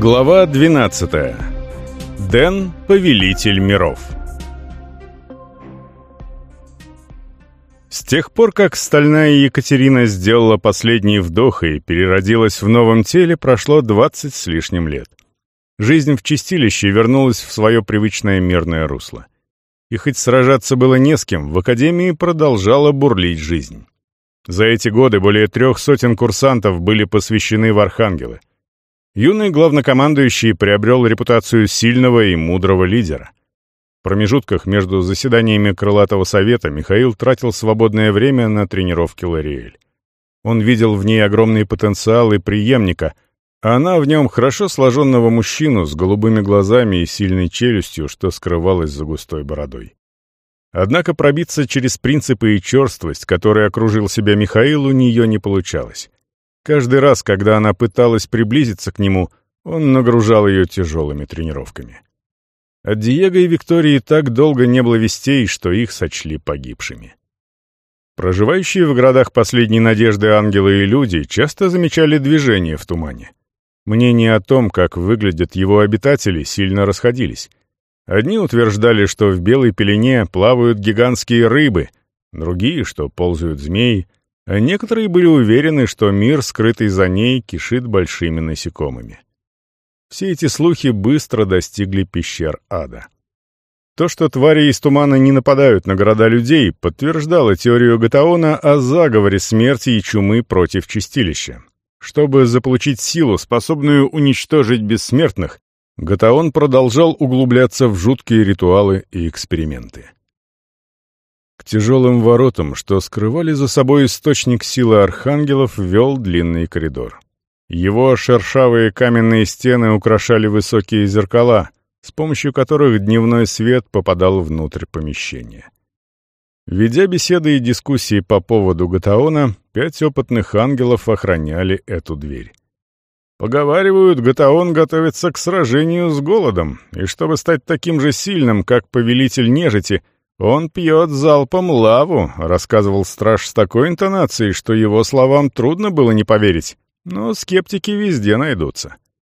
Глава 12. Дэн — повелитель миров. С тех пор, как стальная Екатерина сделала последний вдох и переродилась в новом теле, прошло 20 с лишним лет. Жизнь в чистилище вернулась в свое привычное мирное русло. И хоть сражаться было не с кем, в Академии продолжала бурлить жизнь. За эти годы более трех сотен курсантов были посвящены в архангелы. Юный главнокомандующий приобрел репутацию сильного и мудрого лидера. В промежутках между заседаниями Крылатого совета Михаил тратил свободное время на тренировки Лориэль. Он видел в ней огромный потенциал и преемника, а она в нем хорошо сложенного мужчину с голубыми глазами и сильной челюстью, что скрывалось за густой бородой. Однако пробиться через принципы и черствость, которой окружил себя Михаил, у нее не получалось. Каждый раз, когда она пыталась приблизиться к нему, он нагружал ее тяжелыми тренировками. От Диего и Виктории так долго не было вестей, что их сочли погибшими. Проживающие в городах последней надежды ангелы и люди часто замечали движение в тумане. Мнения о том, как выглядят его обитатели, сильно расходились. Одни утверждали, что в белой пелене плавают гигантские рыбы, другие, что ползают змеи, а некоторые были уверены, что мир, скрытый за ней, кишит большими насекомыми. Все эти слухи быстро достигли пещер ада. То, что твари из тумана не нападают на города людей, подтверждало теорию Гатаона о заговоре смерти и чумы против чистилища. Чтобы заполучить силу, способную уничтожить бессмертных, Гатаон продолжал углубляться в жуткие ритуалы и эксперименты. К тяжелым воротам, что скрывали за собой источник силы архангелов, вел длинный коридор. Его шершавые каменные стены украшали высокие зеркала, с помощью которых дневной свет попадал внутрь помещения. Ведя беседы и дискуссии по поводу Гатаона, пять опытных ангелов охраняли эту дверь. Поговаривают, Гатаон готовится к сражению с голодом, и чтобы стать таким же сильным, как повелитель нежити — «Он пьет залпом лаву», — рассказывал страж с такой интонацией, что его словам трудно было не поверить. Но скептики везде найдутся.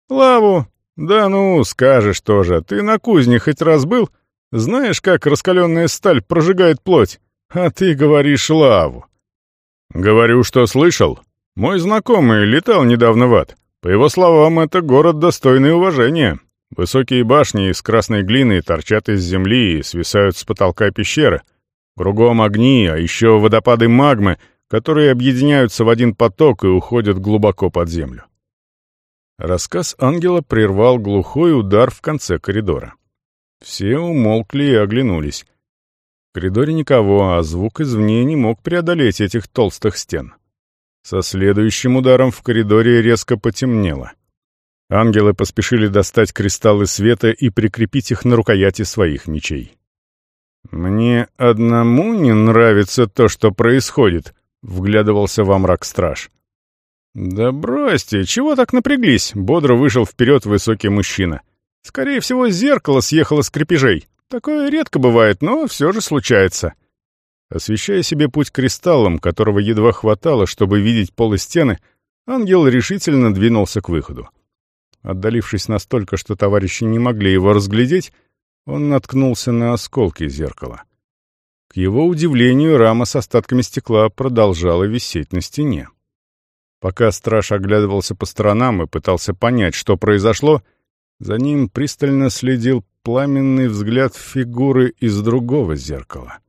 «Лаву? Да ну, скажешь тоже. Ты на кузне хоть раз был? Знаешь, как раскаленная сталь прожигает плоть? А ты говоришь лаву». «Говорю, что слышал. Мой знакомый летал недавно в ад. По его словам, это город достойный уважения. Высокие башни из красной глины торчат из земли и свисают с потолка пещеры. Кругом огни, а еще водопады магмы, которые объединяются в один поток и уходят глубоко под землю. Рассказ ангела прервал глухой удар в конце коридора. Все умолкли и оглянулись. В коридоре никого, а звук извне не мог преодолеть этих толстых стен. Со следующим ударом в коридоре резко потемнело. Ангелы поспешили достать кристаллы света и прикрепить их на рукояти своих мечей. «Мне одному не нравится то, что происходит», — вглядывался во мрак страж. «Да бросьте, чего так напряглись?» — бодро вышел вперед высокий мужчина. «Скорее всего, зеркало съехало с крепежей. Такое редко бывает, но все же случается». Освещая себе путь кристаллом, которого едва хватало, чтобы видеть пол и стены, ангел решительно двинулся к выходу. Отдалившись настолько, что товарищи не могли его разглядеть, он наткнулся на осколки зеркала. К его удивлению, рама с остатками стекла продолжала висеть на стене. Пока страж оглядывался по сторонам и пытался понять, что произошло, за ним пристально следил пламенный взгляд фигуры из другого зеркала.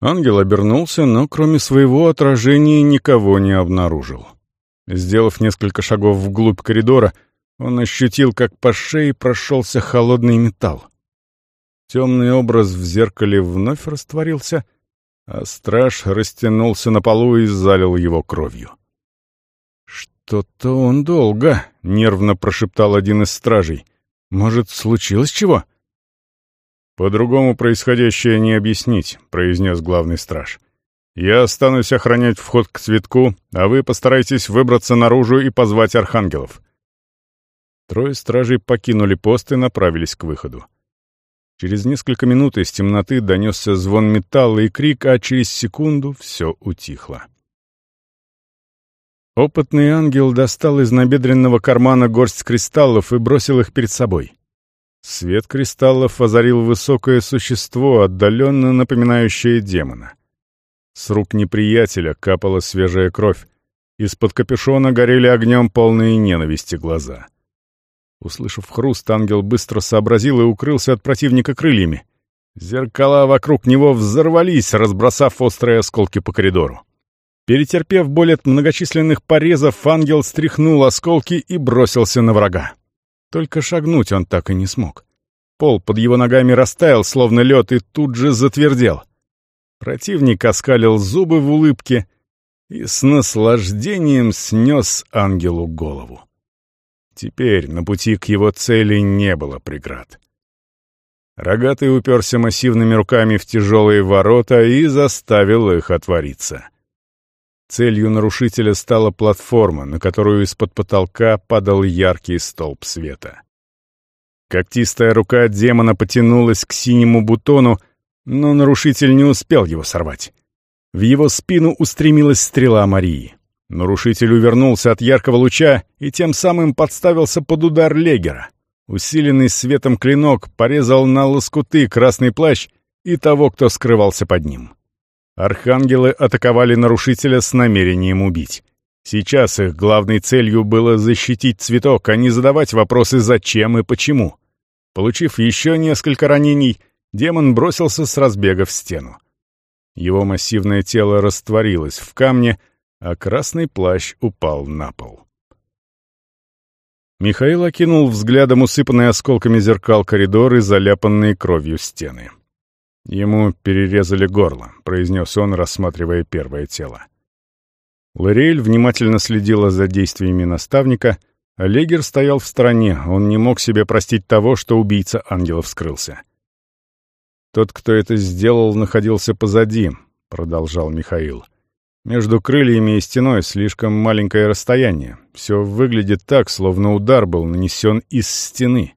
Ангел обернулся, но кроме своего отражения никого не обнаружил. Сделав несколько шагов вглубь коридора, он ощутил, как по шее прошелся холодный металл. Темный образ в зеркале вновь растворился, а страж растянулся на полу и залил его кровью. «Что-то он долго», — нервно прошептал один из стражей. «Может, случилось чего?» «По-другому происходящее не объяснить», — произнес главный страж. Я останусь охранять вход к цветку, а вы постарайтесь выбраться наружу и позвать архангелов». Трое стражей покинули пост и направились к выходу. Через несколько минут из темноты донесся звон металла и крик, а через секунду все утихло. Опытный ангел достал из набедренного кармана горсть кристаллов и бросил их перед собой. Свет кристаллов озарил высокое существо, отдаленно напоминающее демона. С рук неприятеля капала свежая кровь. Из-под капюшона горели огнем полные ненависти глаза. Услышав хруст, ангел быстро сообразил и укрылся от противника крыльями. Зеркала вокруг него взорвались, разбросав острые осколки по коридору. Перетерпев боль от многочисленных порезов, ангел стряхнул осколки и бросился на врага. Только шагнуть он так и не смог. Пол под его ногами растаял, словно лед, и тут же затвердел. Противник оскалил зубы в улыбке и с наслаждением снес ангелу голову. Теперь на пути к его цели не было преград. Рогатый уперся массивными руками в тяжелые ворота и заставил их отвориться. Целью нарушителя стала платформа, на которую из-под потолка падал яркий столб света. Когтистая рука демона потянулась к синему бутону, но нарушитель не успел его сорвать. В его спину устремилась стрела Марии. Нарушитель увернулся от яркого луча и тем самым подставился под удар Легера. Усиленный светом клинок порезал на лоскуты красный плащ и того, кто скрывался под ним. Архангелы атаковали нарушителя с намерением убить. Сейчас их главной целью было защитить цветок, а не задавать вопросы «зачем» и «почему». Получив еще несколько ранений, демон бросился с разбега в стену. Его массивное тело растворилось в камне, а красный плащ упал на пол. Михаил окинул взглядом усыпанные осколками зеркал коридор и заляпанные кровью стены. «Ему перерезали горло», — произнес он, рассматривая первое тело. Лориэль внимательно следила за действиями наставника, а Легер стоял в стороне, он не мог себе простить того, что убийца ангелов скрылся. «Тот, кто это сделал, находился позади», — продолжал Михаил. «Между крыльями и стеной слишком маленькое расстояние. Все выглядит так, словно удар был нанесен из стены».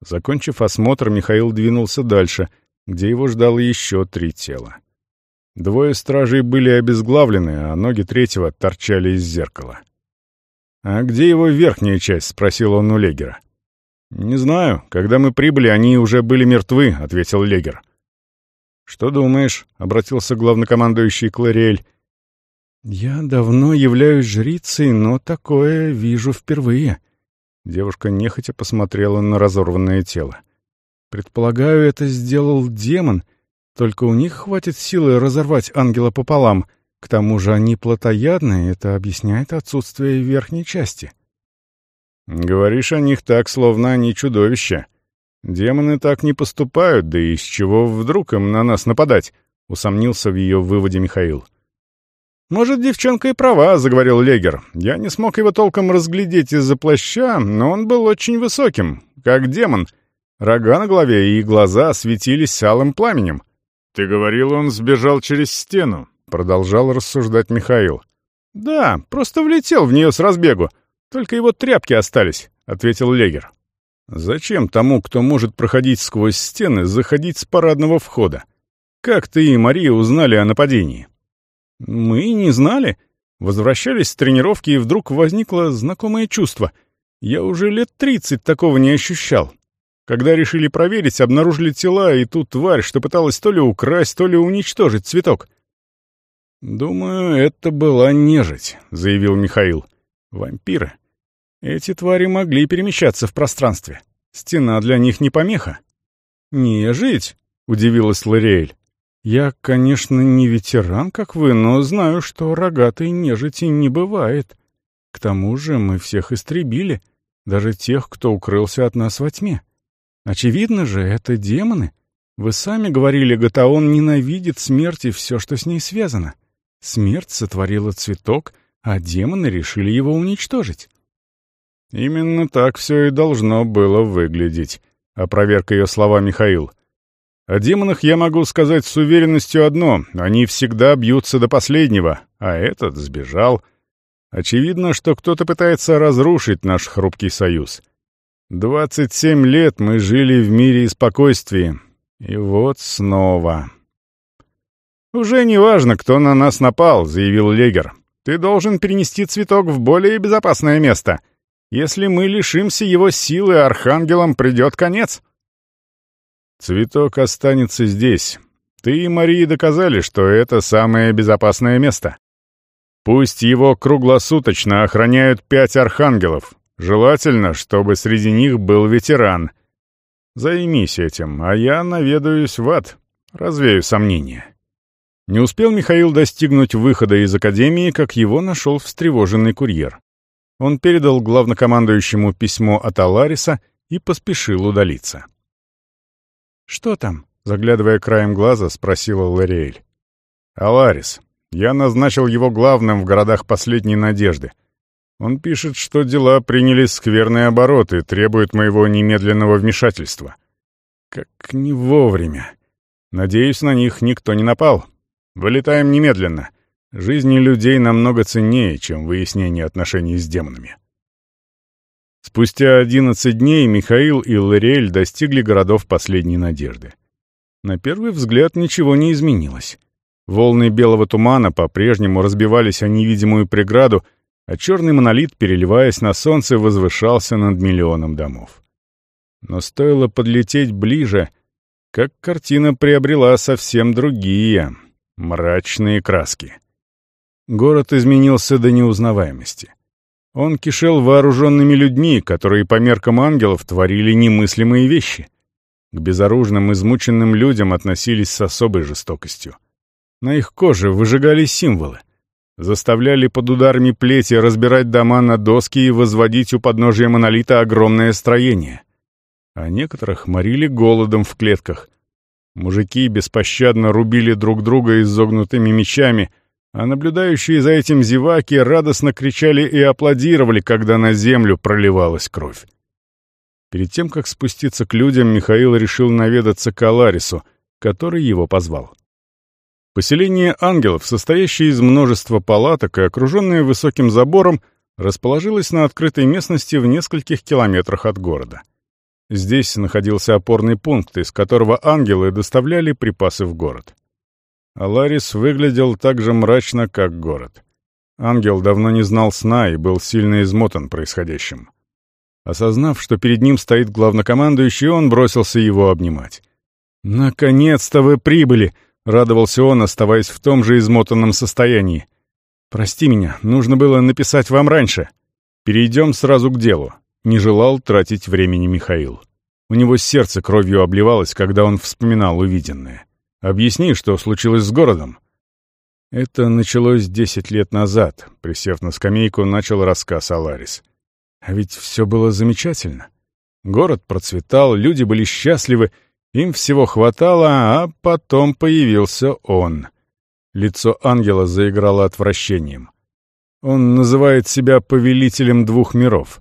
Закончив осмотр, Михаил двинулся дальше — где его ждало еще три тела. Двое стражей были обезглавлены, а ноги третьего торчали из зеркала. «А где его верхняя часть?» — спросил он у Легера. «Не знаю. Когда мы прибыли, они уже были мертвы», — ответил Легер. «Что думаешь?» — обратился главнокомандующий Клариэль. «Я давно являюсь жрицей, но такое вижу впервые». Девушка нехотя посмотрела на разорванное тело. Предполагаю, это сделал демон, только у них хватит силы разорвать ангела пополам. К тому же они плотоядные, это объясняет отсутствие верхней части. Говоришь о них так, словно они чудовища. Демоны так не поступают, да из чего вдруг им на нас нападать? Усомнился в ее выводе Михаил. «Может, девчонка и права», — заговорил Легер. «Я не смог его толком разглядеть из-за плаща, но он был очень высоким, как демон, Рога на голове и глаза светились алым пламенем. «Ты говорил, он сбежал через стену», — продолжал рассуждать Михаил. «Да, просто влетел в нее с разбегу. Только его тряпки остались», — ответил Легер. «Зачем тому, кто может проходить сквозь стены, заходить с парадного входа? Как ты и Мария узнали о нападении?» «Мы не знали. Возвращались с тренировки, и вдруг возникло знакомое чувство. Я уже лет тридцать такого не ощущал. Когда решили проверить, обнаружили тела и ту тварь, что пыталась то ли украсть, то ли уничтожить цветок. «Думаю, это была нежить», — заявил Михаил. «Вампиры. Эти твари могли перемещаться в пространстве. Стена для них не помеха». «Нежить?» — удивилась Лориэль. «Я, конечно, не ветеран, как вы, но знаю, что рогатой нежити не бывает. К тому же мы всех истребили, даже тех, кто укрылся от нас во тьме. Очевидно же, это демоны. Вы сами говорили, Гатаон ненавидит смерть и все, что с ней связано. Смерть сотворила цветок, а демоны решили его уничтожить. Именно так все и должно было выглядеть, опроверг ее слова Михаил. О демонах я могу сказать с уверенностью одно — они всегда бьются до последнего, а этот сбежал. Очевидно, что кто-то пытается разрушить наш хрупкий союз — Двадцать семь лет мы жили в мире и спокойствии. И вот снова. «Уже не важно, кто на нас напал», — заявил Легер. Ты должен перенести цветок в более безопасное место. Если мы лишимся его силы, архангелам придет конец». «Цветок останется здесь. Ты и Мария доказали, что это самое безопасное место. Пусть его круглосуточно охраняют пять архангелов. Желательно, чтобы среди них был ветеран. Займись этим, а я наведаюсь в ад, развею сомнения». Не успел Михаил достигнуть выхода из академии, как его нашел встревоженный курьер. Он передал главнокомандующему письмо от Алариса и поспешил удалиться. «Что там?» — заглядывая краем глаза, спросила Лориэль. «Аларис. Я назначил его главным в городах последней надежды. Он пишет, что дела приняли скверные обороты и требует моего немедленного вмешательства. Как не вовремя. Надеюсь, на них никто не напал. Вылетаем немедленно. Жизни людей намного ценнее, чем выяснение отношений с демонами. Спустя одиннадцать дней Михаил и Лориэль достигли городов последней надежды. На первый взгляд ничего не изменилось. Волны белого тумана по-прежнему разбивались о невидимую преграду, а черный монолит, переливаясь на солнце, возвышался над миллионом домов. Но стоило подлететь ближе, как картина приобрела совсем другие, Мрачные краски. Город изменился до неузнаваемости. Он кишел вооруженными людьми, которые по меркам ангелов творили немыслимые вещи. К безоружным, измученным людям относились с особой жестокостью. На их коже выжигали символы. Заставляли под ударами плети разбирать дома на доски и возводить у подножия монолита огромное строение. А некоторых морили голодом в клетках, Мужики беспощадно рубили друг друга изогнутыми мечами, а наблюдающие за этим зеваки радостно кричали и аплодировали, когда на землю проливалась кровь. Перед тем, как спуститься к людям, Михаил решил наведаться к Аларису, который его позвал. Поселение ангелов, состоящее из множества палаток и окруженное высоким забором, расположилось на открытой местности в нескольких километрах от города. Здесь находился опорный пункт, из которого ангелы доставляли припасы в город. Аларис выглядел так же мрачно, как город. Ангел давно не знал сна и был сильно измотан происходящим. Осознав, что перед ним стоит главнокомандующий, он бросился его обнимать. «Наконец-то вы прибыли!» — радовался он, оставаясь в том же измотанном состоянии. «Прости меня, нужно было написать вам раньше. Перейдем сразу к делу. Не желал тратить времени Михаил. У него сердце кровью обливалось, когда он вспоминал увиденное. «Объясни, что случилось с городом?» Это началось десять лет назад, присев на скамейку, начал рассказ Аларис. А ведь все было замечательно. Город процветал, люди были счастливы, им всего хватало, а потом появился он. Лицо ангела заиграло отвращением. Он называет себя повелителем двух миров.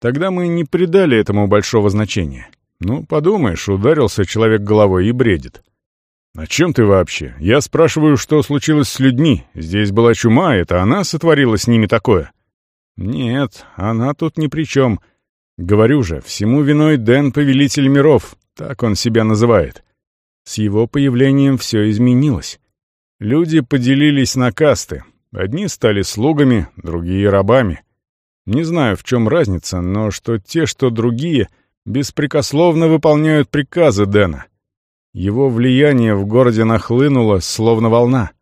Тогда мы не придали этому большого значения. Ну, подумаешь, ударился человек головой и бредит. «О чем ты вообще? Я спрашиваю, что случилось с людьми. Здесь была чума, это она сотворила с ними такое?» «Нет, она тут ни при чем. Говорю же, всему виной Дэн Повелитель Миров, так он себя называет. С его появлением все изменилось. Люди поделились на касты. Одни стали слугами, другие — рабами. Не знаю, в чем разница, но что те, что другие, беспрекословно выполняют приказы Дэна. Его влияние в городе нахлынуло, словно волна.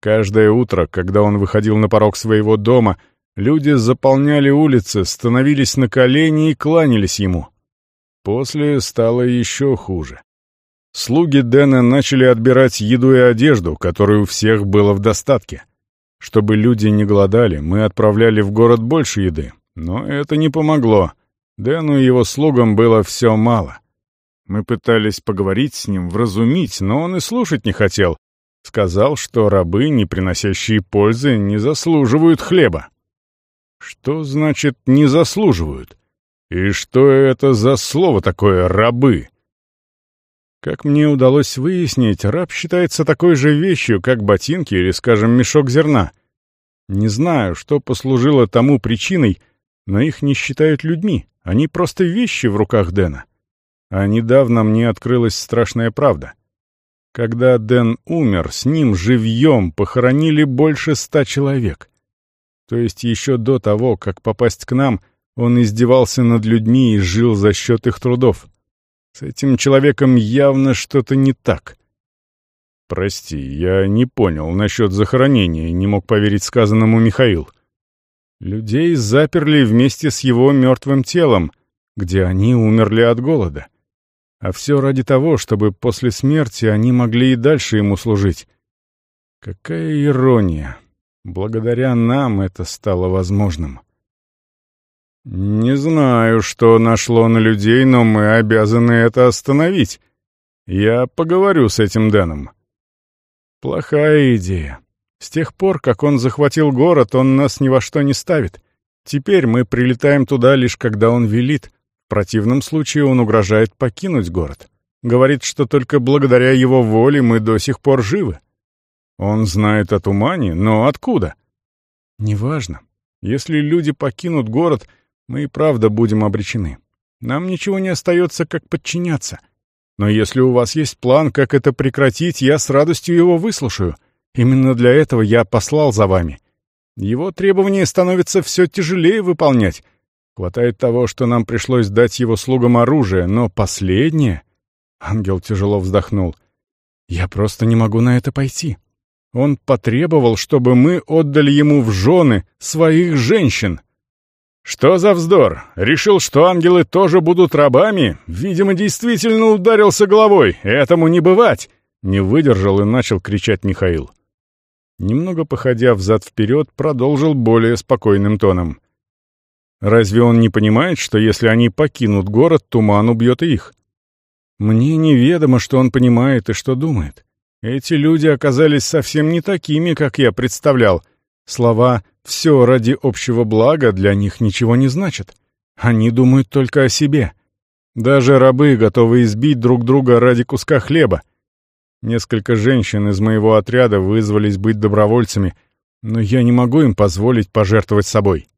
Каждое утро, когда он выходил на порог своего дома, люди заполняли улицы, становились на колени и кланялись ему. После стало еще хуже. Слуги Дэна начали отбирать еду и одежду, которой у всех было в достатке. Чтобы люди не голодали, мы отправляли в город больше еды. Но это не помогло. Дэну и его слугам было все мало. Мы пытались поговорить с ним, вразумить, но он и слушать не хотел. Сказал, что рабы, не приносящие пользы, не заслуживают хлеба. Что значит «не заслуживают»? И что это за слово такое «рабы»? Как мне удалось выяснить, раб считается такой же вещью, как ботинки или, скажем, мешок зерна. Не знаю, что послужило тому причиной, но их не считают людьми, они просто вещи в руках Дэна. А недавно мне открылась страшная правда. Когда Дэн умер, с ним живьем похоронили больше ста человек. То есть еще до того, как попасть к нам, он издевался над людьми и жил за счет их трудов. С этим человеком явно что-то не так. «Прости, я не понял насчет захоронения», — не мог поверить сказанному Михаил. «Людей заперли вместе с его мертвым телом, где они умерли от голода. А все ради того, чтобы после смерти они могли и дальше ему служить. Какая ирония! Благодаря нам это стало возможным». «Не знаю, что нашло на людей, но мы обязаны это остановить. Я поговорю с этим Дэном». Плохая идея. С тех пор, как он захватил город, он нас ни во что не ставит. Теперь мы прилетаем туда лишь когда он велит. В противном случае он угрожает покинуть город. Говорит, что только благодаря его воле мы до сих пор живы. Он знает о тумане, но откуда? Неважно. Если люди покинут город, мы и правда будем обречены. Нам ничего не остается, как подчиняться. Но если у вас есть план, как это прекратить, я с радостью его выслушаю. Именно для этого я послал за вами. Его требования становятся все тяжелее выполнять. Хватает того, что нам пришлось дать его слугам оружие, но последнее...» Ангел тяжело вздохнул. «Я просто не могу на это пойти. Он потребовал, чтобы мы отдали ему в жены своих женщин. «Что за вздор? Решил, что ангелы тоже будут рабами? Видимо, действительно ударился головой. Этому не бывать!» Не выдержал и начал кричать Михаил. Немного походя взад-вперед, продолжил более спокойным тоном. «Разве он не понимает, что если они покинут город, туман убьет их? Мне неведомо, что он понимает и что думает. Эти люди оказались совсем не такими, как я представлял. Слова все ради общего блага для них ничего не значит. Они думают только о себе. Даже рабы готовы избить друг друга ради куска хлеба. Несколько женщин из моего отряда вызвались быть добровольцами, но я не могу им позволить пожертвовать собой.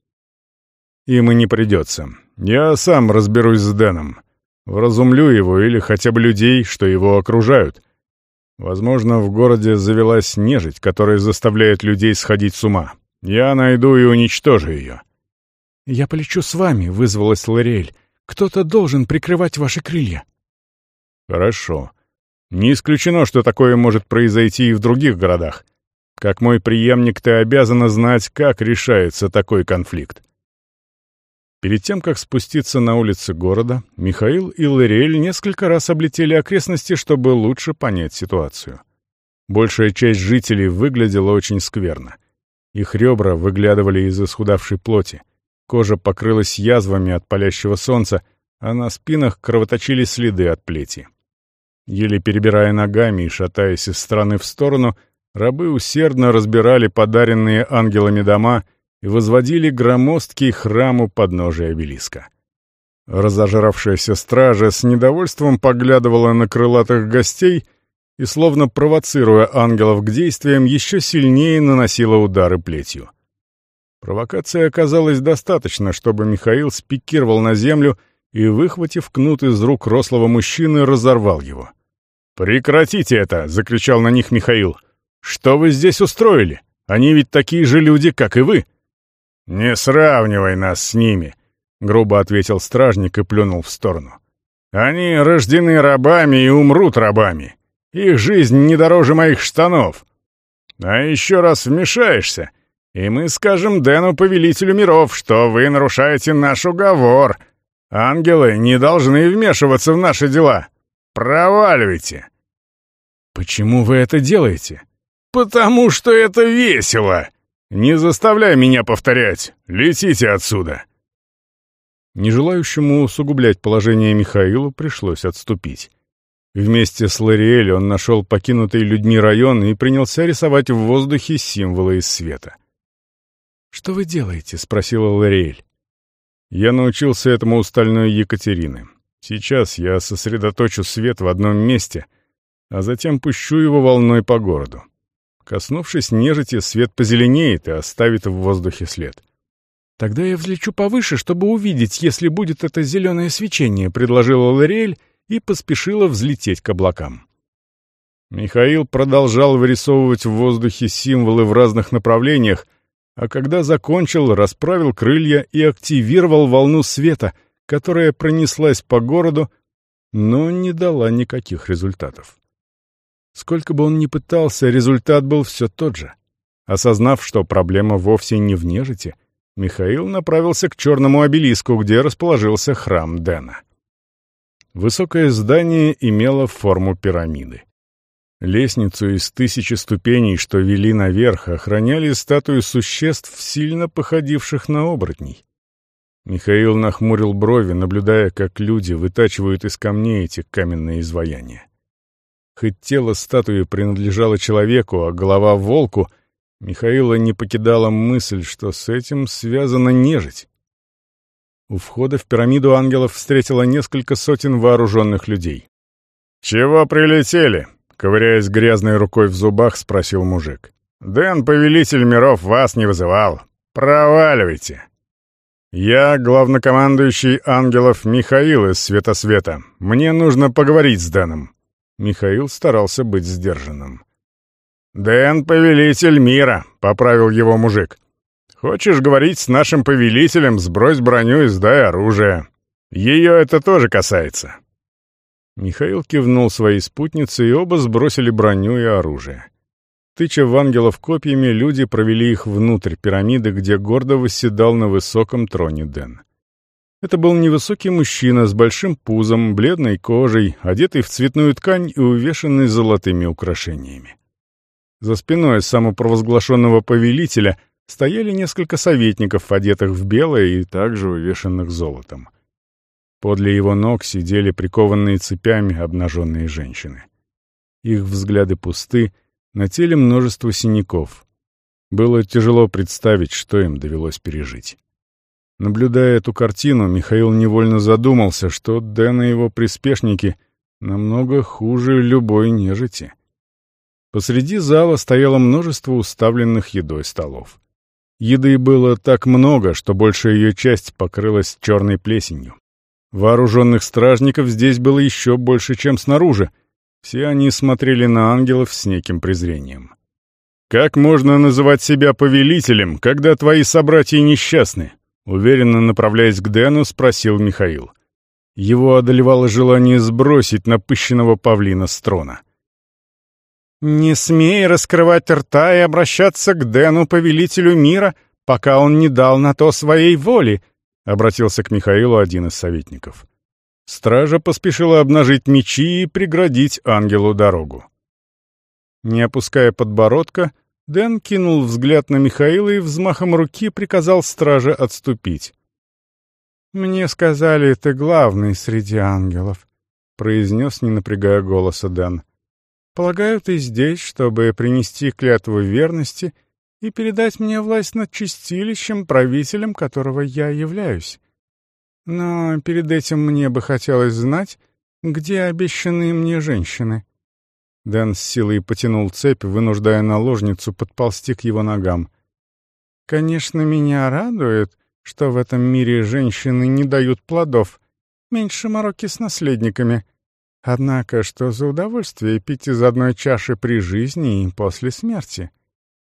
Им и не придется. Я сам разберусь с Дэном. Вразумлю его или хотя бы людей, что его окружают. Возможно, в городе завелась нежить, которая заставляет людей сходить с ума. Я найду и уничтожу ее». «Я полечу с вами», — вызвалась Лориэль. «Кто-то должен прикрывать ваши крылья». «Хорошо. Не исключено, что такое может произойти и в других городах. Как мой преемник, ты обязана знать, как решается такой конфликт». Перед тем, как спуститься на улицы города, Михаил и Лориэль несколько раз облетели окрестности, чтобы лучше понять ситуацию. Большая часть жителей выглядела очень скверно — их ребра выглядывали из исхудавшей плоти. Кожа покрылась язвами от палящего солнца, а на спинах кровоточили следы от плети. Еле перебирая ногами и шатаясь из стороны в сторону, рабы усердно разбирали подаренные ангелами дома и возводили громоздкий храм у подножия обелиска. Разожравшаяся стража с недовольством поглядывала на крылатых гостей — и, словно провоцируя ангелов к действиям, еще сильнее наносила удары плетью. Провокация оказалась достаточно, чтобы Михаил спикировал на землю и, выхватив кнут из рук рослого мужчины, разорвал его. «Прекратите это!» — закричал на них Михаил. «Что вы здесь устроили? Они ведь такие же люди, как и вы!» «Не сравнивай нас с ними!» — грубо ответил стражник и плюнул в сторону. «Они рождены рабами и умрут рабами. Их жизнь не дороже моих штанов. А еще раз вмешаешься, и мы скажем Дэну, повелителю миров, что вы нарушаете наш уговор. Ангелы не должны вмешиваться в наши дела. Проваливайте. Почему вы это делаете? Потому что это весело. Не заставляй меня повторять. Летите отсюда. Нежелающему усугублять положение Михаилу пришлось отступить. Вместе с Лориэль он нашел покинутый людьми район и принялся рисовать в воздухе символы из света. «Что вы делаете?» — спросила Лориэль. «Я научился этому у стальной Екатерины. Сейчас я сосредоточу свет в одном месте, а затем пущу его волной по городу. Коснувшись нежити, свет позеленеет и оставит в воздухе след. «Тогда я взлечу повыше, чтобы увидеть, если будет это зеленое свечение», — предложила Лориэль, и поспешила взлететь к облакам. Михаил продолжал вырисовывать в воздухе символы в разных направлениях, а когда закончил, расправил крылья и активировал волну света, которая пронеслась по городу, но не дала никаких результатов. Сколько бы он ни пытался, результат был все тот же. Осознав, что проблема вовсе не в нежити, Михаил направился к черному обелиску, где расположился храм Дэна. Высокое здание имело форму пирамиды. Лестницу из тысячи ступеней, что вели наверх, охраняли статуи существ, сильно походивших на оборотней. Михаил нахмурил брови, наблюдая, как люди вытачивают из камней эти каменные изваяния. Хоть тело статуи принадлежало человеку, а голова — волку, Михаила не покидала мысль, что с этим связана нежить. У входа в пирамиду ангелов встретило несколько сотен вооруженных людей. «Чего прилетели?» Ковыряясь грязной рукой в зубах, спросил мужик. «Дэн, повелитель миров, вас не вызывал. Проваливайте!» «Я главнокомандующий ангелов Михаил из Светосвета. Мне нужно поговорить с Дэном». Михаил старался быть сдержанным. «Дэн — повелитель мира», — поправил его мужик. «Хочешь говорить с нашим повелителем, сбрось броню и сдай оружие. Ее это тоже касается». Михаил кивнул своей спутнице, и оба сбросили броню и оружие. Тыча в ангелов копьями, люди провели их внутрь пирамиды, где гордо восседал на высоком троне Дэн. Это был невысокий мужчина с большим пузом, бледной кожей, одетый в цветную ткань и увешанный золотыми украшениями. За спиной самопровозглашенного повелителя стояли несколько советников, одетых в белое и также увешанных золотом. Подле его ног сидели прикованные цепями обнаженные женщины. Их взгляды пусты, на теле множество синяков. Было тяжело представить, что им довелось пережить. Наблюдая эту картину, Михаил невольно задумался, что Дэн и его приспешники намного хуже любой нежити. Посреди зала стояло множество уставленных едой столов. Еды было так много, что большая ее часть покрылась черной плесенью. Вооруженных стражников здесь было еще больше, чем снаружи. Все они смотрели на ангелов с неким презрением. «Как можно называть себя повелителем, когда твои собратья несчастны?» Уверенно направляясь к Дэну, спросил Михаил. Его одолевало желание сбросить напыщенного павлина с трона. «Не смей раскрывать рта и обращаться к Дэну, повелителю мира, пока он не дал на то своей воли», обратился к Михаилу один из советников. Стража поспешила обнажить мечи и преградить ангелу дорогу. Не опуская подбородка, Дэн кинул взгляд на Михаила и взмахом руки приказал страже отступить. «Мне сказали, ты главный среди ангелов», — произнес, не напрягая голоса Дэн. «Полагаю, ты здесь, чтобы принести клятву верности — и передать мне власть над чистилищем, правителем которого я являюсь. Но перед этим мне бы хотелось знать, где обещанные мне женщины». Дэн с силой потянул цепь, вынуждая наложницу подползти к его ногам. «Конечно, меня радует, что в этом мире женщины не дают плодов. Меньше мороки с наследниками. Однако, что за удовольствие пить из одной чаши при жизни и после смерти?»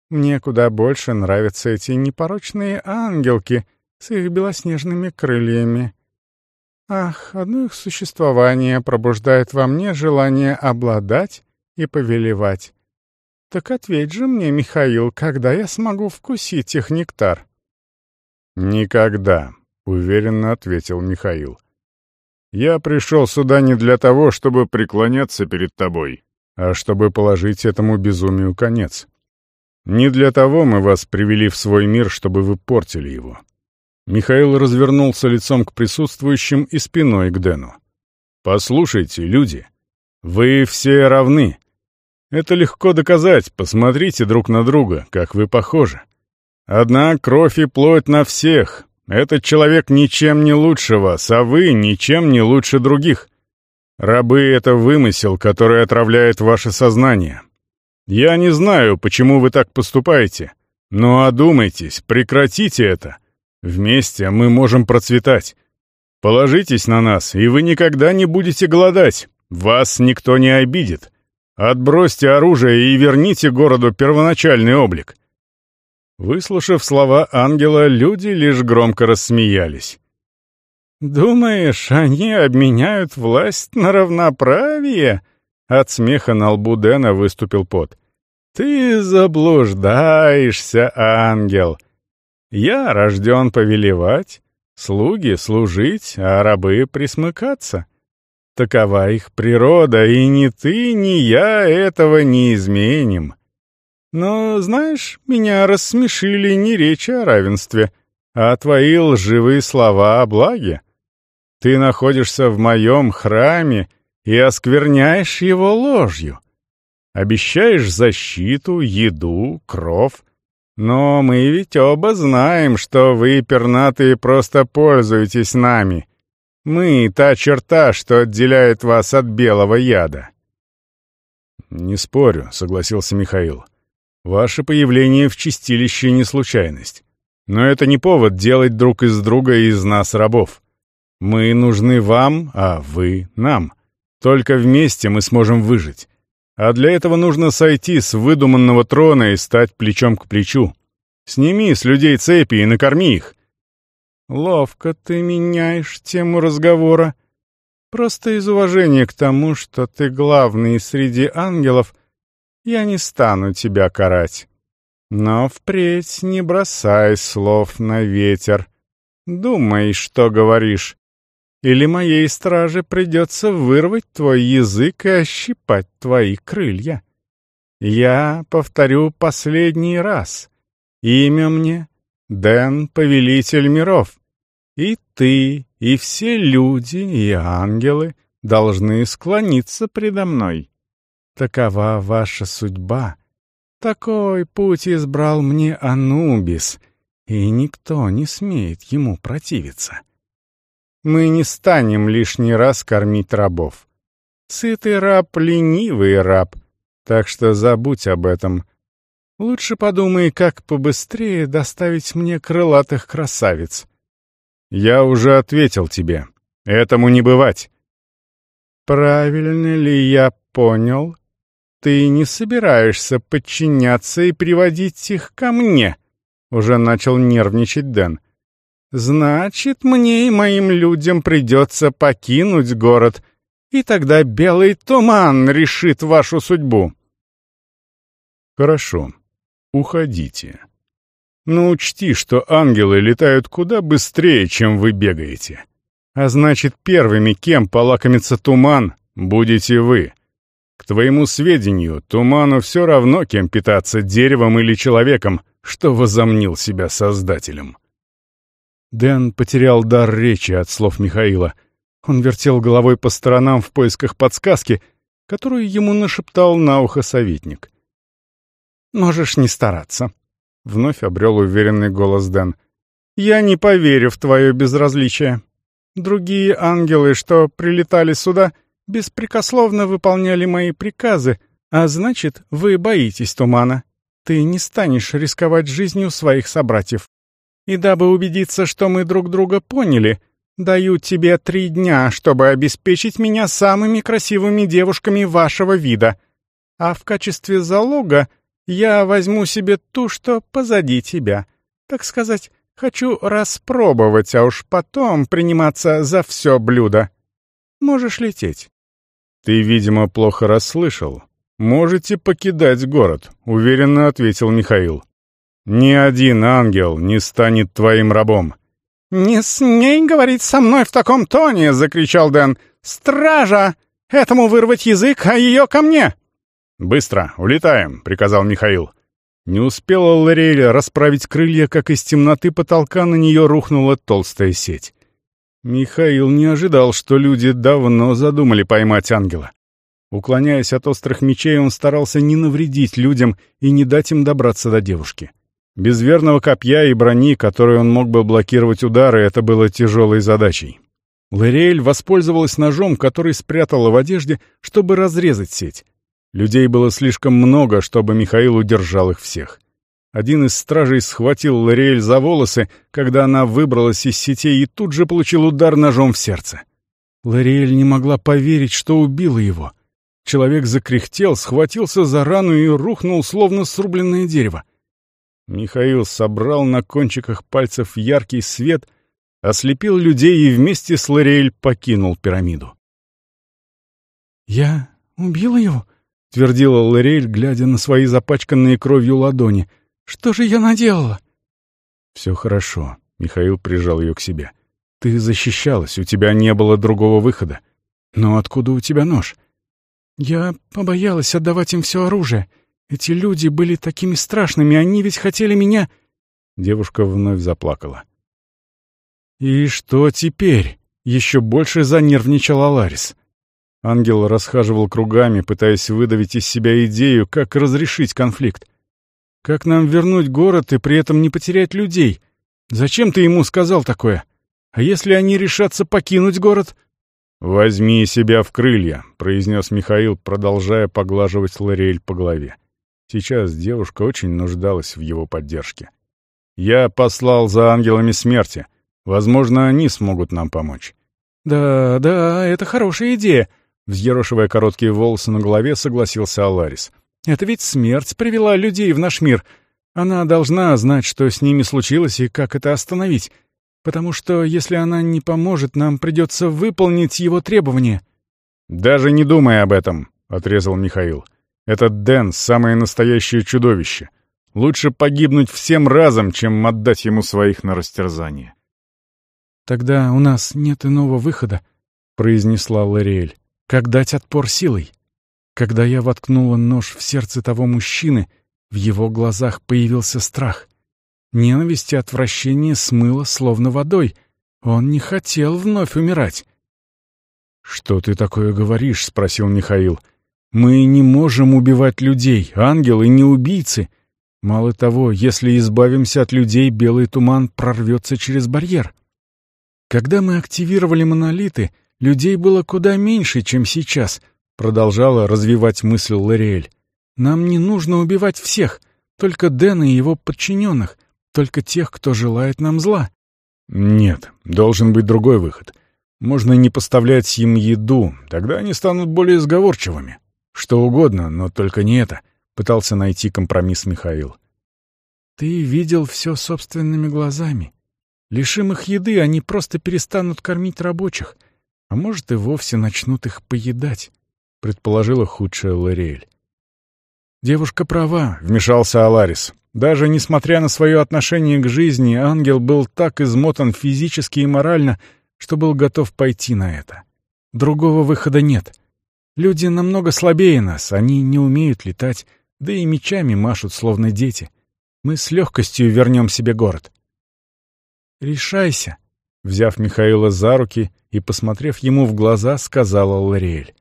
Мне куда больше нравятся эти непорочные ангелки с их белоснежными крыльями. Ах, одно их существование пробуждает во мне желание обладать и повелевать. Так ответь же мне, Михаил, когда я смогу вкусить их нектар? «Никогда», — уверенно ответил Михаил. «Я пришел сюда не для того, чтобы преклоняться перед тобой, а чтобы положить этому безумию конец. Не для того мы вас привели в свой мир, чтобы вы портили его». Михаил развернулся лицом к присутствующим и спиной к Дэну. «Послушайте, люди, вы все равны. Это легко доказать, посмотрите друг на друга, как вы похожи. Одна кровь и плоть на всех. Этот человек ничем не лучше вас, а вы ничем не лучше других. Рабы — это вымысел, который отравляет ваше сознание. Я не знаю, почему вы так поступаете, но одумайтесь, прекратите это. Вместе мы можем процветать. Положитесь на нас, и вы никогда не будете голодать. Вас никто не обидит. Отбросьте оружие и верните городу первоначальный облик. Выслушав слова ангела, люди лишь громко рассмеялись. «Думаешь, они обменяют власть на равноправие?» От смеха на лбу Дэна выступил пот. «Ты заблуждаешься, ангел. Я рожден повелевать, слуги служить, а рабы присмыкаться. Такова их природа, и ни ты, ни я этого не изменим. Но, знаешь, меня рассмешили не речи о равенстве, а твои лживые слова о благе. Ты находишься в моем храме и оскверняешь его ложью. Обещаешь защиту, еду, кров. Но мы ведь оба знаем, что вы, пернатые, просто пользуетесь нами. Мы — та черта, что отделяет вас от белого яда». «Не спорю», — согласился Михаил. Ваше появление в чистилище не случайность. Но это не повод делать друг из друга из нас рабов. Мы нужны вам, а вы нам. Только вместе мы сможем выжить. А для этого нужно сойти с выдуманного трона и стать плечом к плечу. Сними с людей цепи и накорми их. Ловко ты меняешь тему разговора. Просто из уважения к тому, что ты главный среди ангелов — я не стану тебя карать. Но впредь не бросай слов на ветер. Думай, что говоришь. Или моей страже придется вырвать твой язык и ощипать твои крылья. Я повторю последний раз. Имя мне — Дэн, Повелитель миров. И ты, и все люди, и ангелы должны склониться предо мной. Такова ваша судьба. Такой путь избрал мне Анубис, и никто не смеет ему противиться. Мы не станем лишний раз кормить рабов. Сытый раб — ленивый раб, так что забудь об этом. Лучше подумай, как побыстрее доставить мне крылатых красавиц. Я уже ответил тебе. Этому не бывать. Правильно ли я понял, ты не собираешься подчиняться и приводить их ко мне?» Уже начал нервничать Дэн. «Значит, мне и моим людям придется покинуть город, и тогда белый туман решит вашу судьбу». «Хорошо, уходите. Но учти, что ангелы летают куда быстрее, чем вы бегаете. А значит, первыми, кем полакомится туман, будете вы». К твоему сведению, туману все равно, кем питаться, деревом или человеком, что возомнил себя создателем. Дэн потерял дар речи от слов Михаила. Он вертел головой по сторонам в поисках подсказки, которую ему нашептал на ухо советник. «Можешь не стараться», — вновь обрел уверенный голос Дэн. «Я не поверю в твое безразличие. Другие ангелы, что прилетали сюда, — беспрекословно выполняли мои приказы, а значит, вы боитесь тумана. Ты не станешь рисковать жизнью своих собратьев. И дабы убедиться, что мы друг друга поняли, даю тебе три дня, чтобы обеспечить меня самыми красивыми девушками вашего вида. А в качестве залога я возьму себе ту, что позади тебя. Так сказать, хочу распробовать, а уж потом приниматься за все блюдо. Можешь лететь. «Ты, видимо, плохо расслышал. Можете покидать город», — уверенно ответил Михаил. «Ни один ангел не станет твоим рабом». «Не смей говорить со мной в таком тоне!» — закричал Дэн. «Стража! Этому вырвать язык, а ее ко мне!» «Быстро, улетаем!» — приказал Михаил. Не успела Лориэль расправить крылья, как из темноты потолка на нее рухнула толстая сеть. Михаил не ожидал, что люди давно задумали поймать ангела. Уклоняясь от острых мечей, он старался не навредить людям и не дать им добраться до девушки. Без верного копья и брони, которой он мог бы блокировать удары, это было тяжелой задачей. Лориэль воспользовалась ножом, который спрятала в одежде, чтобы разрезать сеть. Людей было слишком много, чтобы Михаил удержал их всех. Один из стражей схватил Лориэль за волосы, когда она выбралась из сетей и тут же получил удар ножом в сердце. Лориэль не могла поверить, что убила его. Человек закряхтел, схватился за рану и рухнул, словно срубленное дерево. Михаил собрал на кончиках пальцев яркий свет, ослепил людей и вместе с Лориэль покинул пирамиду. «Я убила его?» — твердила Лориэль, глядя на свои запачканные кровью ладони. «Что же я наделала?» «Все хорошо», — Михаил прижал ее к себе. «Ты защищалась, у тебя не было другого выхода. Но откуда у тебя нож?» «Я побоялась отдавать им все оружие. Эти люди были такими страшными, они ведь хотели меня...» Девушка вновь заплакала. «И что теперь?» — еще больше занервничал Аларис. Ангел расхаживал кругами, пытаясь выдавить из себя идею, как разрешить конфликт. «Как нам вернуть город и при этом не потерять людей? Зачем ты ему сказал такое? А если они решатся покинуть город?» «Возьми себя в крылья», — произнес Михаил, продолжая поглаживать Лориэль по голове. Сейчас девушка очень нуждалась в его поддержке. «Я послал за ангелами смерти. Возможно, они смогут нам помочь». «Да, да, это хорошая идея», — взъерошивая короткие волосы на голове, согласился Аларис. «Это ведь смерть привела людей в наш мир. Она должна знать, что с ними случилось и как это остановить потому что если она не поможет, нам придется выполнить его требования». «Даже не думай об этом», — отрезал Михаил. «Этот Дэн — самое настоящее чудовище. Лучше погибнуть всем разом, чем отдать ему своих на растерзание». «Тогда у нас нет иного выхода», — произнесла Лориэль, — «как дать отпор силой. Когда я воткнула нож в сердце того мужчины, в его глазах появился страх. Ненависть и отвращение смыло словно водой. Он не хотел вновь умирать. «Что ты такое говоришь?» — спросил Михаил. «Мы не можем убивать людей, ангелы не убийцы. Мало того, если избавимся от людей, белый туман прорвется через барьер. Когда мы активировали монолиты, людей было куда меньше, чем сейчас», — продолжала развивать мысль Лориэль. «Нам не нужно убивать всех, только Дэна и его подчиненных только тех, кто желает нам зла. Нет, должен быть другой выход. Можно не поставлять им еду, тогда они станут более сговорчивыми. Что угодно, но только не это. Пытался найти компромисс Михаил. Ты видел все собственными глазами. Лишим их еды, они просто перестанут кормить рабочих, а может и вовсе начнут их поедать, предположила худшая Лориэль. Девушка права, вмешался Аларис. Даже несмотря на свое отношение к жизни, ангел был так измотан физически и морально, что был готов пойти на это. Другого выхода нет. Люди намного слабее нас, они не умеют летать, да и мечами машут, словно дети. Мы с легкостью вернем себе город. «Решайся», — взяв Михаила за руки и посмотрев ему в глаза, сказала Лориэль.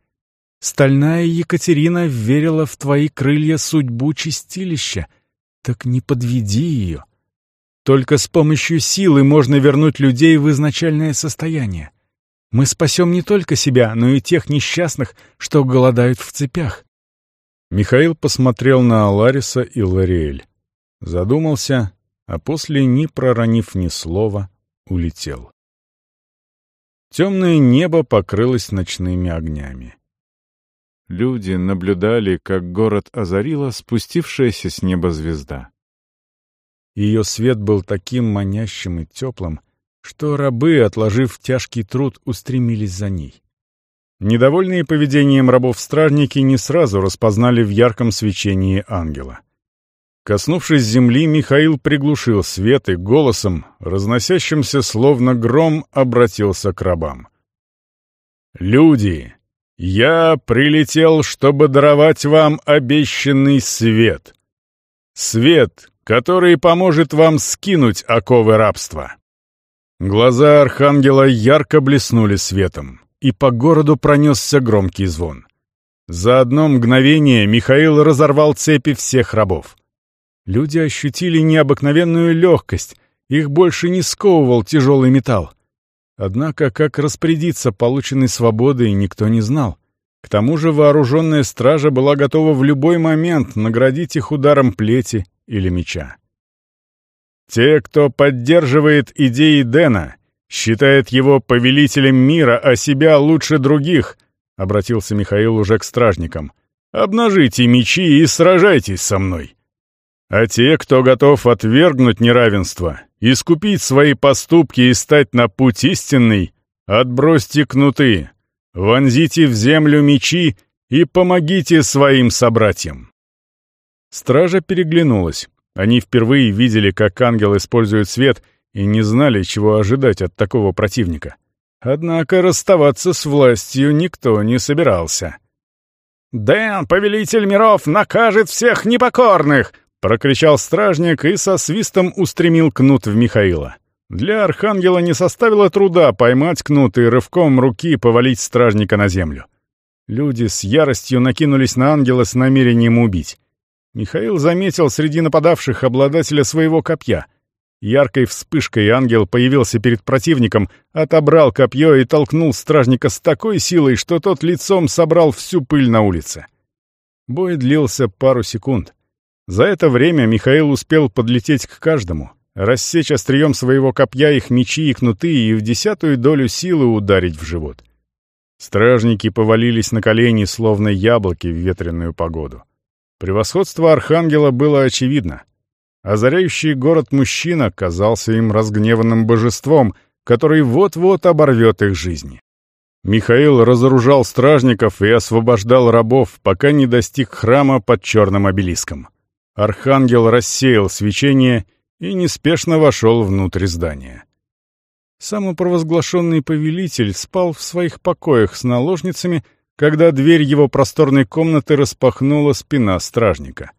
«Стальная Екатерина верила в твои крылья судьбу чистилища, так не подведи ее. Только с помощью силы можно вернуть людей в изначальное состояние. Мы спасем не только себя, но и тех несчастных, что голодают в цепях. Михаил посмотрел на Алариса и Лориэль. Задумался, а после, не проронив ни слова, улетел. Темное небо покрылось ночными огнями. Люди наблюдали, как город озарила спустившаяся с неба звезда. Ее свет был таким манящим и теплым, что рабы, отложив тяжкий труд, устремились за ней. Недовольные поведением рабов-стражники не сразу распознали в ярком свечении ангела. Коснувшись земли, Михаил приглушил свет и голосом, разносящимся словно гром, обратился к рабам. «Люди, «Я прилетел, чтобы даровать вам обещанный свет. Свет, который поможет вам скинуть оковы рабства». Глаза архангела ярко блеснули светом, и по городу пронесся громкий звон. За одно мгновение Михаил разорвал цепи всех рабов. Люди ощутили необыкновенную легкость, их больше не сковывал тяжелый металл. Однако, как распорядиться полученной свободой, никто не знал. К тому же вооруженная стража была готова в любой момент наградить их ударом плети или меча. Те, кто поддерживает идеи Дэна, считает его повелителем мира, а себя лучше других, — обратился Михаил уже к стражникам. «Обнажите мечи и сражайтесь со мной!» А те, кто готов отвергнуть неравенство, искупить свои поступки и стать на путь истинный, отбросьте кнуты, вонзите в землю мечи и помогите своим собратьям. Стража переглянулась. Они впервые видели, как ангел использует свет, и не знали, чего ожидать от такого противника. Однако расставаться с властью никто не собирался. «Дэн, повелитель миров, накажет всех непокорных!» — прокричал стражник и со свистом устремил кнут в Михаила. Для архангела не составило труда поймать кнут и рывком руки повалить стражника на землю. Люди с яростью накинулись на ангела с намерением убить. Михаил заметил среди нападавших обладателя своего копья. Яркой вспышкой ангел появился перед противником, отобрал копье и толкнул стражника с такой силой, что тот лицом собрал всю пыль на улице. Бой длился пару секунд. За это время Михаил успел подлететь к каждому, рассечь острием своего копья их мечи и кнуты и в десятую долю силы ударить в живот. Стражники повалились на колени, словно яблоки в ветреную погоду. Превосходство Архангела было очевидно. Озаряющий город мужчина казался им разгневанным божеством, который вот-вот оборвет их жизни. Михаил разоружал стражников и освобождал рабов, пока не достиг храма под черным обелиском. Архангел рассеял свечение и неспешно вошел внутрь здания. Самопровозглашенный повелитель спал в своих покоях с наложницами, когда дверь его просторной комнаты распахнула спина стражника.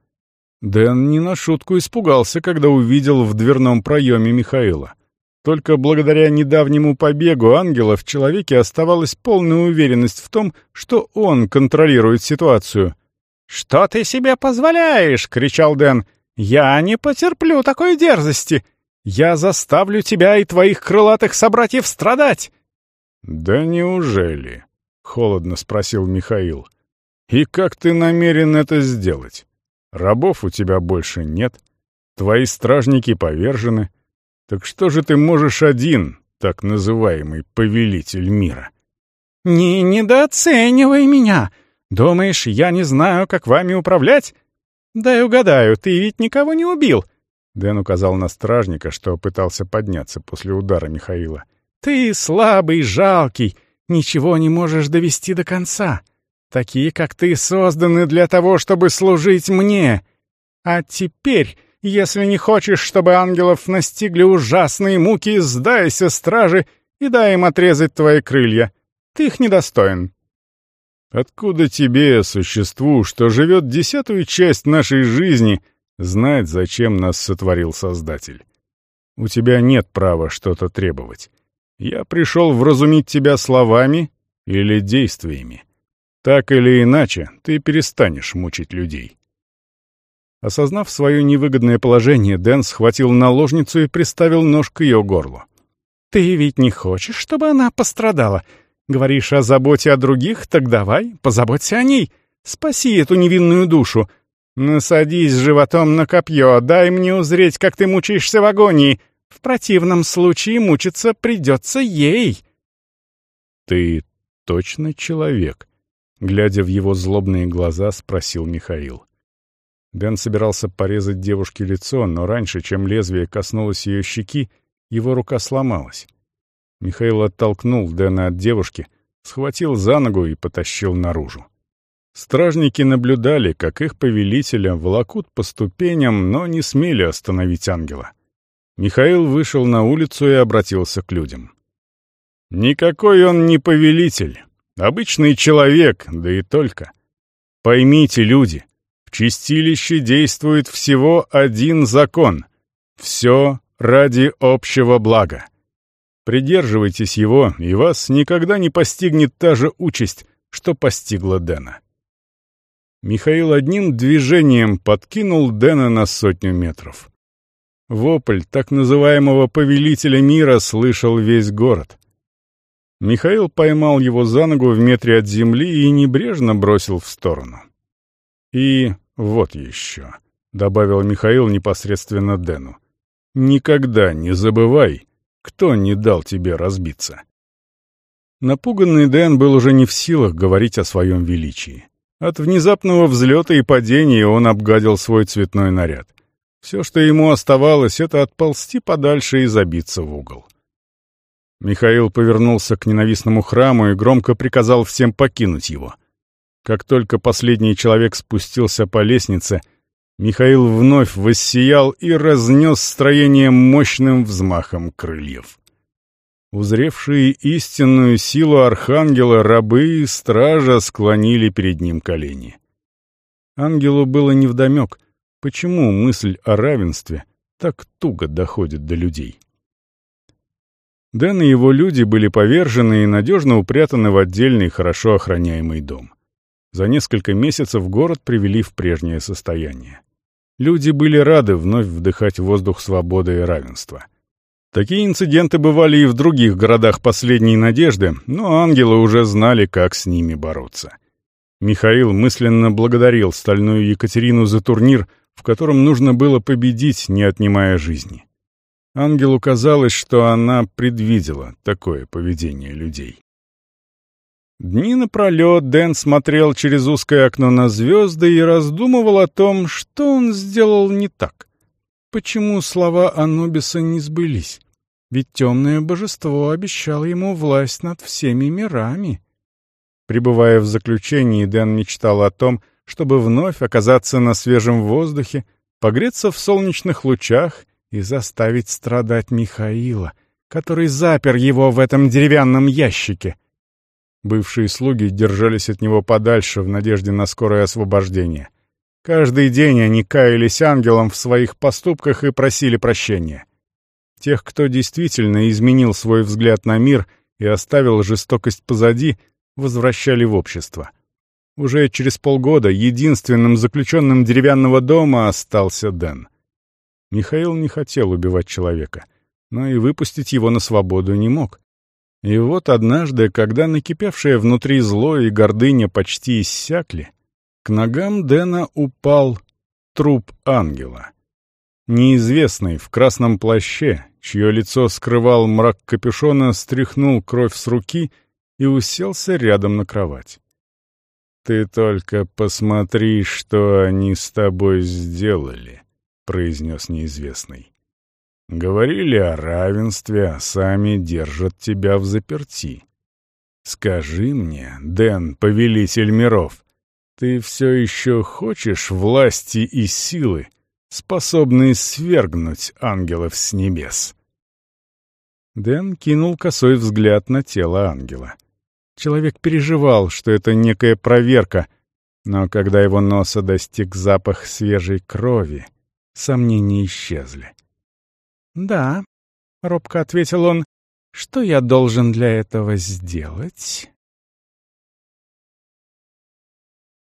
Дэн не на шутку испугался, когда увидел в дверном проеме Михаила. Только благодаря недавнему побегу ангела в человеке оставалась полная уверенность в том, что он контролирует ситуацию. «Что ты себе позволяешь?» — кричал Дэн. «Я не потерплю такой дерзости! Я заставлю тебя и твоих крылатых собратьев страдать!» «Да неужели?» холодно спросил Михаил. «И как ты намерен это сделать? Рабов у тебя больше нет, твои стражники повержены. Так что же ты можешь один, так называемый повелитель мира?» «Не недооценивай меня! Думаешь, я не знаю, как вами управлять? Дай угадаю, ты ведь никого не убил!» Дэн указал на стражника, что пытался подняться после удара Михаила. «Ты слабый, жалкий, ничего не можешь довести до конца. Такие, как ты, созданы для того, чтобы служить мне. А теперь, если не хочешь, чтобы ангелов настигли ужасные муки, сдайся, стражи, и дай им отрезать твои крылья. Ты их недостоин». «Откуда тебе, существу, что живет десятую часть нашей жизни, знать, зачем нас сотворил Создатель? У тебя нет права что-то требовать. Я пришел вразумить тебя словами или действиями. Так или иначе, ты перестанешь мучить людей. Осознав свое невыгодное положение, Дэн схватил наложницу и приставил нож к ее горлу. «Ты ведь не хочешь, чтобы она пострадала? Говоришь о заботе о других, так давай, позаботься о ней. Спаси эту невинную душу. Насадись животом на копье, дай мне узреть, как ты мучаешься в агонии, в противном случае мучиться придется ей». «Ты точно человек?» — глядя в его злобные глаза, спросил Михаил. Дэн собирался порезать девушке лицо, но раньше, чем лезвие коснулось ее щеки, его рука сломалась. Михаил оттолкнул Дэна от девушки, схватил за ногу и потащил наружу. Стражники наблюдали, как их повелителя волокут по ступеням, но не смели остановить ангела. Михаил вышел на улицу и обратился к людям. «Никакой он не повелитель, обычный человек, да и только. Поймите, люди, в чистилище действует всего один закон — все ради общего блага. Придерживайтесь его, и вас никогда не постигнет та же участь, что постигла Дэна». Михаил одним движением подкинул Дэна на сотню метров. Вопль так называемого повелителя мира слышал весь город. Михаил поймал его за ногу в метре от земли и небрежно бросил в сторону. «И вот еще», — добавил Михаил непосредственно Дэну, — «никогда не забывай, кто не дал тебе разбиться». Напуганный Дэн был уже не в силах говорить о своем величии. От внезапного взлета и падения он обгадил свой цветной наряд. Все, что ему оставалось, это отползти подальше и забиться в угол. Михаил повернулся к ненавистному храму и громко приказал всем покинуть его. Как только последний человек спустился по лестнице, Михаил вновь воссиял и разнес строение мощным взмахом крыльев. Узревшие истинную силу архангела, рабы и стража склонили перед ним колени. Ангелу было невдомек, почему мысль о равенстве так туго доходит до людей. Дэн и его люди были повержены и надежно упрятаны в отдельный, хорошо охраняемый дом. За несколько месяцев город привели в прежнее состояние. Люди были рады вновь вдыхать воздух свободы и равенства. Такие инциденты бывали и в других городах последней надежды, но ангелы уже знали, как с ними бороться. Михаил мысленно благодарил стальную Екатерину за турнир, в котором нужно было победить, не отнимая жизни. Ангелу казалось, что она предвидела такое поведение людей. Дни напролет Дэн смотрел через узкое окно на звезды и раздумывал о том, что он сделал не так. Почему слова Анубиса не сбылись? Ведь темное божество обещало ему власть над всеми мирами. Пребывая в заключении, Дэн мечтал о том, чтобы вновь оказаться на свежем воздухе, погреться в солнечных лучах и заставить страдать Михаила, который запер его в этом деревянном ящике. Бывшие слуги держались от него подальше в надежде на скорое освобождение. Каждый день они каялись ангелом в своих поступках и просили прощения. Тех, кто действительно изменил свой взгляд на мир и оставил жестокость позади, возвращали в общество. Уже через полгода единственным заключенным деревянного дома остался Дэн. Михаил не хотел убивать человека, но и выпустить его на свободу не мог. И вот однажды, когда накипевшее внутри зло и гордыня почти иссякли, к ногам Дэна упал труп ангела. Неизвестный в красном плаще, чье лицо скрывал мрак капюшона, стряхнул кровь с руки и уселся рядом на кровать. «Ты только посмотри, что они с тобой сделали», произнес неизвестный. «Говорили о равенстве, а сами держат тебя в заперти. Скажи мне, Дэн, повелитель миров, ты все еще хочешь власти и силы, способные свергнуть ангелов с небес?» Дэн кинул косой взгляд на тело ангела. Человек переживал, что это некая проверка, но когда его носа достиг запах свежей крови, Сомнения исчезли. «Да», — робко ответил он, — «что я должен для этого сделать?»